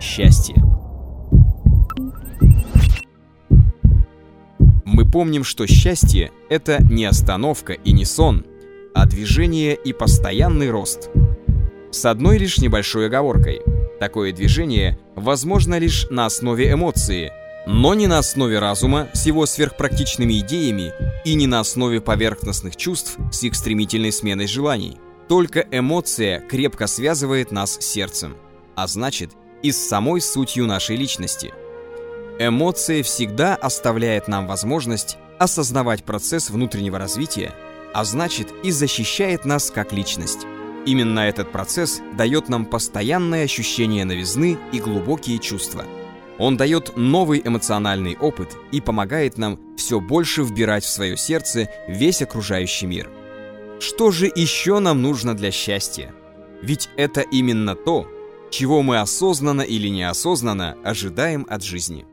счастье. Мы помним, что счастье — это не остановка и не сон, а движение и постоянный рост. С одной лишь небольшой оговоркой. Такое движение возможно лишь на основе эмоции, но не на основе разума с его сверхпрактичными идеями и не на основе поверхностных чувств с их стремительной сменой желаний. Только эмоция крепко связывает нас с сердцем, а значит и с самой сутью нашей личности. Эмоция всегда оставляет нам возможность осознавать процесс внутреннего развития, а значит и защищает нас как личность. Именно этот процесс дает нам постоянное ощущение новизны и глубокие чувства. Он дает новый эмоциональный опыт и помогает нам все больше вбирать в свое сердце весь окружающий мир. Что же еще нам нужно для счастья? Ведь это именно то, чего мы осознанно или неосознанно ожидаем от жизни.